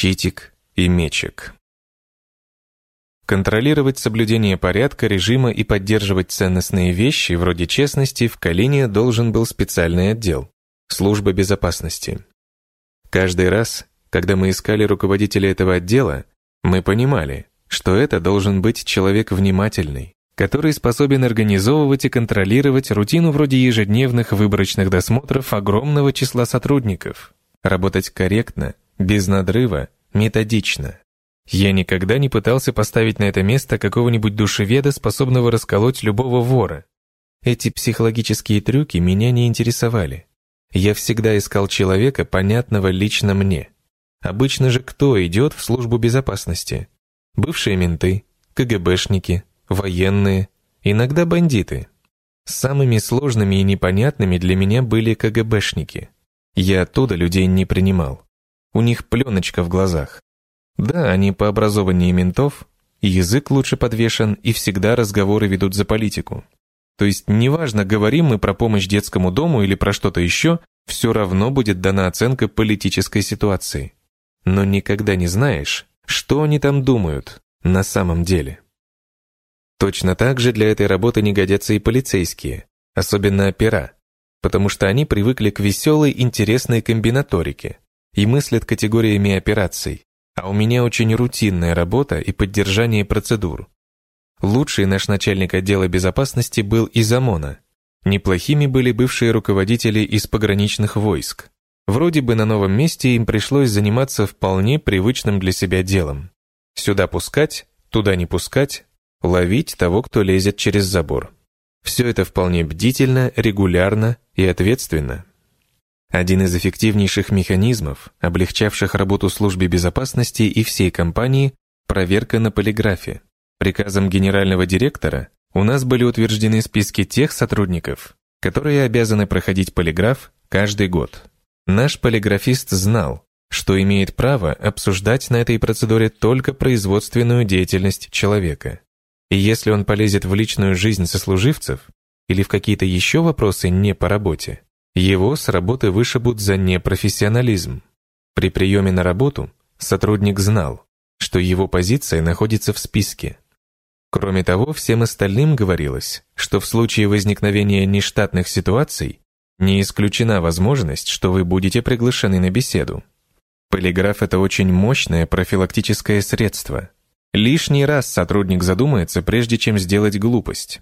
щитик и мечик. Контролировать соблюдение порядка, режима и поддерживать ценностные вещи, вроде честности, в Калине должен был специальный отдел – служба безопасности. Каждый раз, когда мы искали руководителя этого отдела, мы понимали, что это должен быть человек внимательный, который способен организовывать и контролировать рутину вроде ежедневных выборочных досмотров огромного числа сотрудников, работать корректно, без надрыва, методично. Я никогда не пытался поставить на это место какого-нибудь душеведа, способного расколоть любого вора. Эти психологические трюки меня не интересовали. Я всегда искал человека, понятного лично мне. Обычно же кто идет в службу безопасности? Бывшие менты, КГБшники, военные, иногда бандиты. Самыми сложными и непонятными для меня были КГБшники. Я оттуда людей не принимал. У них пленочка в глазах. Да, они по образованию ментов, язык лучше подвешен, и всегда разговоры ведут за политику. То есть неважно, говорим мы про помощь детскому дому или про что-то еще, все равно будет дана оценка политической ситуации. Но никогда не знаешь, что они там думают на самом деле. Точно так же для этой работы не годятся и полицейские, особенно опера, потому что они привыкли к веселой, интересной комбинаторике и мыслят категориями операций, а у меня очень рутинная работа и поддержание процедур. Лучший наш начальник отдела безопасности был из ОМОНа. Неплохими были бывшие руководители из пограничных войск. Вроде бы на новом месте им пришлось заниматься вполне привычным для себя делом. Сюда пускать, туда не пускать, ловить того, кто лезет через забор. Все это вполне бдительно, регулярно и ответственно. Один из эффективнейших механизмов, облегчавших работу службе безопасности и всей компании – проверка на полиграфе. Приказом генерального директора у нас были утверждены списки тех сотрудников, которые обязаны проходить полиграф каждый год. Наш полиграфист знал, что имеет право обсуждать на этой процедуре только производственную деятельность человека. И если он полезет в личную жизнь сослуживцев или в какие-то еще вопросы не по работе, его с работы вышибут за непрофессионализм. При приеме на работу сотрудник знал, что его позиция находится в списке. Кроме того, всем остальным говорилось, что в случае возникновения нештатных ситуаций не исключена возможность, что вы будете приглашены на беседу. Полиграф – это очень мощное профилактическое средство. Лишний раз сотрудник задумается, прежде чем сделать глупость.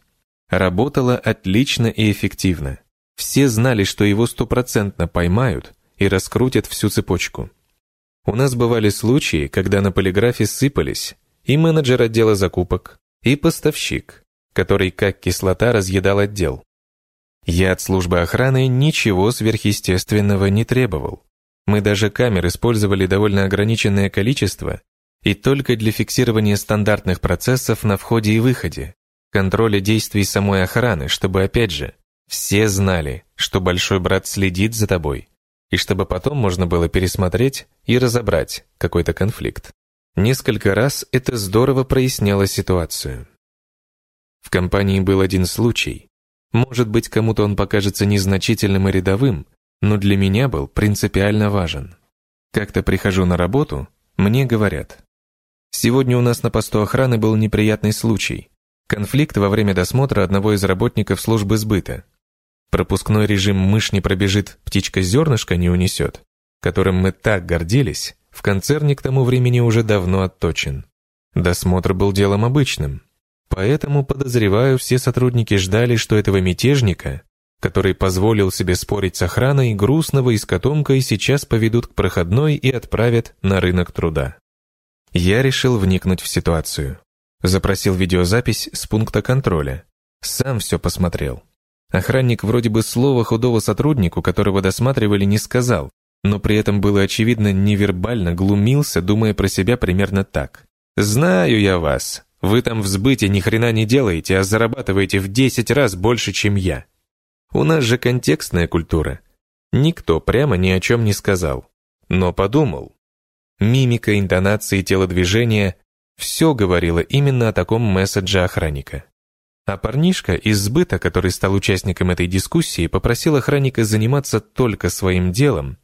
Работало отлично и эффективно. Все знали, что его стопроцентно поймают и раскрутят всю цепочку. У нас бывали случаи, когда на полиграфе сыпались и менеджер отдела закупок, и поставщик, который как кислота разъедал отдел. Я от службы охраны ничего сверхъестественного не требовал. Мы даже камер использовали довольно ограниченное количество и только для фиксирования стандартных процессов на входе и выходе, контроля действий самой охраны, чтобы, опять же, все знали, что большой брат следит за тобой, и чтобы потом можно было пересмотреть и разобрать какой-то конфликт. Несколько раз это здорово проясняло ситуацию. В компании был один случай. Может быть, кому-то он покажется незначительным и рядовым, но для меня был принципиально важен. Как-то прихожу на работу, мне говорят. Сегодня у нас на посту охраны был неприятный случай. Конфликт во время досмотра одного из работников службы сбыта. Пропускной режим мышь не пробежит, птичка зернышко не унесет, которым мы так гордились, в концерне к тому времени уже давно отточен. Досмотр был делом обычным. Поэтому, подозреваю, все сотрудники ждали, что этого мятежника, который позволил себе спорить с охраной, грустного и с котомкой сейчас поведут к проходной и отправят на рынок труда. Я решил вникнуть в ситуацию. Запросил видеозапись с пункта контроля. Сам все посмотрел. Охранник вроде бы слова худого сотруднику, которого досматривали, не сказал, но при этом было очевидно невербально глумился, думая про себя примерно так. «Знаю я вас. Вы там в сбыте ни хрена не делаете, а зарабатываете в 10 раз больше, чем я. У нас же контекстная культура. Никто прямо ни о чем не сказал. Но подумал. Мимика, интонации, телодвижения – все говорило именно о таком месседже охранника. А парнишка из сбыта, который стал участником этой дискуссии, попросил охранника заниматься только своим делом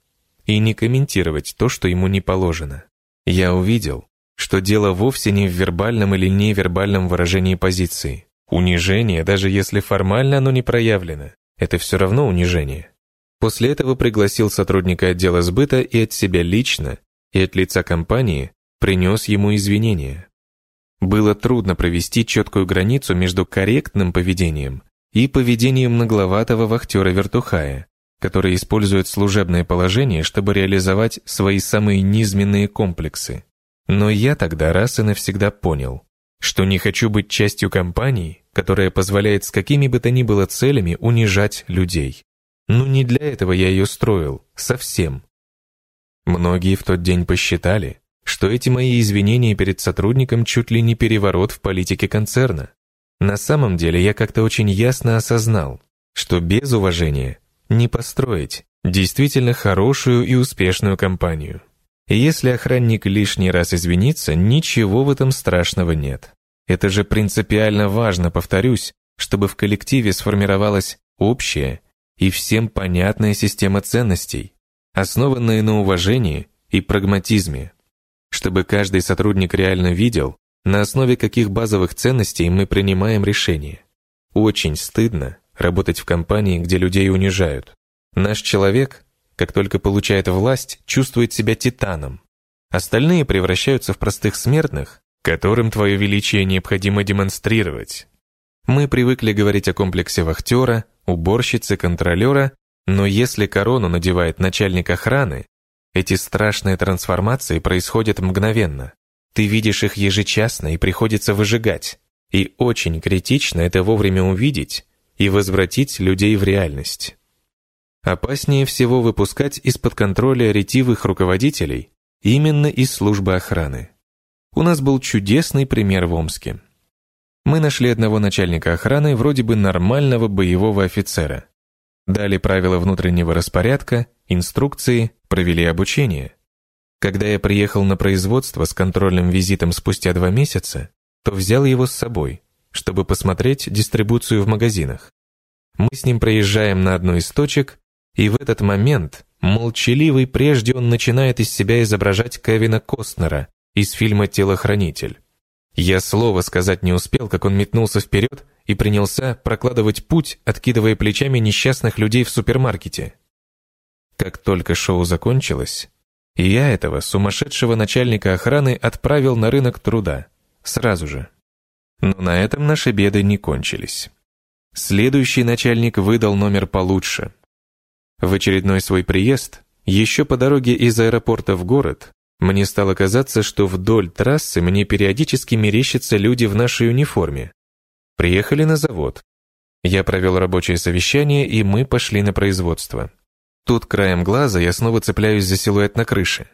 и не комментировать то, что ему не положено. Я увидел, что дело вовсе не в вербальном или невербальном выражении позиции. Унижение, даже если формально оно не проявлено, это все равно унижение. После этого пригласил сотрудника отдела сбыта и от себя лично, и от лица компании принес ему извинения. Было трудно провести четкую границу между корректным поведением и поведением нагловатого вахтера-вертухая, который использует служебное положение, чтобы реализовать свои самые низменные комплексы. Но я тогда раз и навсегда понял, что не хочу быть частью компании, которая позволяет с какими бы то ни было целями унижать людей. Ну не для этого я ее строил, совсем. Многие в тот день посчитали, что эти мои извинения перед сотрудником чуть ли не переворот в политике концерна. На самом деле я как-то очень ясно осознал, что без уважения не построить действительно хорошую и успешную компанию. Если охранник лишний раз извинится, ничего в этом страшного нет. Это же принципиально важно, повторюсь, чтобы в коллективе сформировалась общая и всем понятная система ценностей, основанная на уважении и прагматизме. Чтобы каждый сотрудник реально видел, на основе каких базовых ценностей мы принимаем решения. Очень стыдно работать в компании, где людей унижают. Наш человек как только получает власть, чувствует себя титаном. Остальные превращаются в простых смертных, которым твое величие необходимо демонстрировать. Мы привыкли говорить о комплексе вахтера, уборщицы, контролера, но если корону надевает начальник охраны, эти страшные трансформации происходят мгновенно. Ты видишь их ежечасно и приходится выжигать. И очень критично это вовремя увидеть и возвратить людей в реальность. Опаснее всего выпускать из-под контроля ретивых руководителей именно из службы охраны. У нас был чудесный пример в Омске. Мы нашли одного начальника охраны, вроде бы нормального боевого офицера. Дали правила внутреннего распорядка, инструкции, провели обучение. Когда я приехал на производство с контрольным визитом спустя два месяца, то взял его с собой, чтобы посмотреть дистрибуцию в магазинах. Мы с ним проезжаем на одну из точек, и в этот момент, молчаливый прежде он начинает из себя изображать Кевина Костнера из фильма «Телохранитель». Я слова сказать не успел, как он метнулся вперед и принялся прокладывать путь, откидывая плечами несчастных людей в супермаркете. Как только шоу закончилось, я этого сумасшедшего начальника охраны отправил на рынок труда. Сразу же. Но на этом наши беды не кончились. Следующий начальник выдал номер получше, в очередной свой приезд, еще по дороге из аэропорта в город, мне стало казаться, что вдоль трассы мне периодически мерещатся люди в нашей униформе. Приехали на завод. Я провел рабочее совещание, и мы пошли на производство. Тут краем глаза я снова цепляюсь за силуэт на крыше.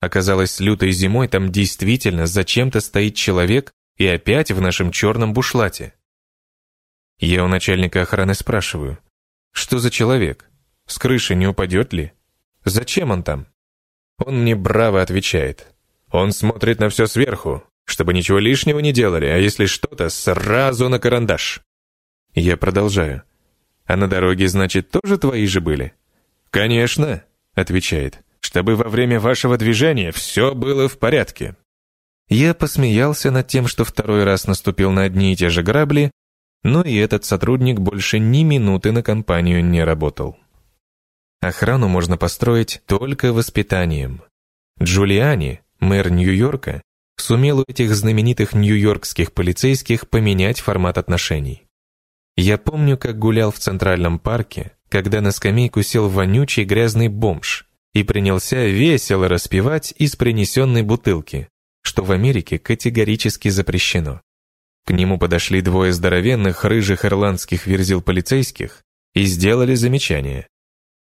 Оказалось, лютой зимой там действительно зачем-то стоит человек и опять в нашем черном бушлате. Я у начальника охраны спрашиваю, что за человек? С крыши не упадет ли? Зачем он там? Он мне браво отвечает. Он смотрит на все сверху, чтобы ничего лишнего не делали, а если что-то, сразу на карандаш. Я продолжаю. А на дороге, значит, тоже твои же были? Конечно, отвечает, чтобы во время вашего движения все было в порядке. Я посмеялся над тем, что второй раз наступил на одни и те же грабли, но и этот сотрудник больше ни минуты на компанию не работал. Охрану можно построить только воспитанием. Джулиани, мэр Нью-Йорка, сумел у этих знаменитых нью-йоркских полицейских поменять формат отношений. Я помню, как гулял в Центральном парке, когда на скамейку сел вонючий грязный бомж и принялся весело распевать из принесенной бутылки, что в Америке категорически запрещено. К нему подошли двое здоровенных рыжих ирландских верзил полицейских и сделали замечание.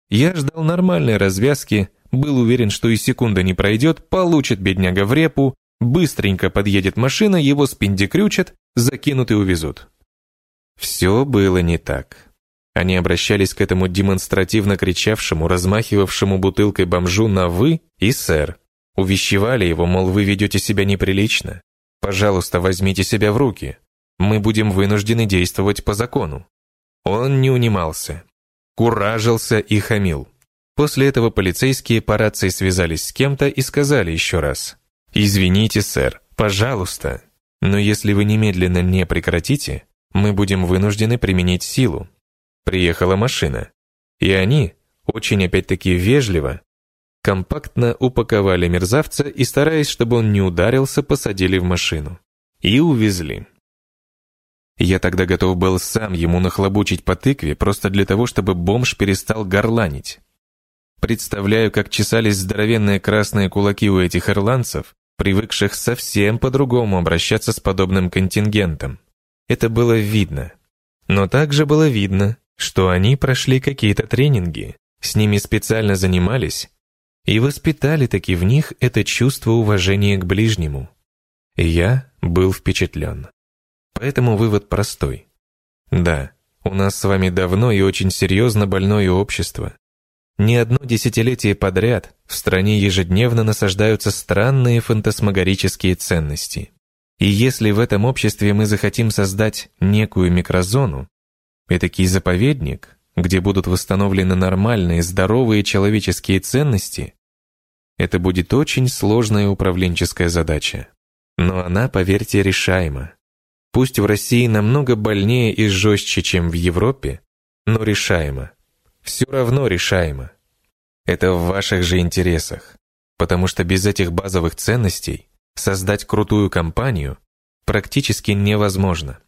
Я ждал нормальной развязки, был уверен, что и секунда не пройдет, получит бедняга в репу, быстренько подъедет машина, его спиндикрючат, закинут и увезут. Все было не так. Они обращались к этому демонстративно кричавшему, размахивавшему бутылкой бомжу на «вы» и «сэр». Увещевали его, мол, вы ведете себя неприлично. Пожалуйста, возьмите себя в руки. Мы будем вынуждены действовать по закону. Он не унимался куражился и хамил. После этого полицейские по рации связались с кем-то и сказали еще раз «Извините, сэр, пожалуйста, но если вы немедленно не прекратите, мы будем вынуждены применить силу». Приехала машина, и они, очень опять-таки вежливо, компактно упаковали мерзавца и, стараясь, чтобы он не ударился, посадили в машину. И увезли. Я тогда готов был сам ему нахлобучить по тыкве, просто для того, чтобы бомж перестал горланить. Представляю, как чесались здоровенные красные кулаки у этих ирландцев, привыкших совсем по-другому обращаться с подобным контингентом. Это было видно. Но также было видно, что они прошли какие-то тренинги, с ними специально занимались и воспитали таки в них это чувство уважения к ближнему. Я был впечатлен. Поэтому вывод простой. Да, у нас с вами давно и очень серьезно больное общество. Не одно десятилетие подряд в стране ежедневно насаждаются странные фантасмагорические ценности. И если в этом обществе мы захотим создать некую микрозону, этакий заповедник, где будут восстановлены нормальные, здоровые человеческие ценности, это будет очень сложная управленческая задача. Но она, поверьте, решаема. Пусть в России намного больнее и жестче, чем в Европе, но решаемо. Все равно решаемо. Это в ваших же интересах, потому что без этих базовых ценностей создать крутую компанию практически невозможно.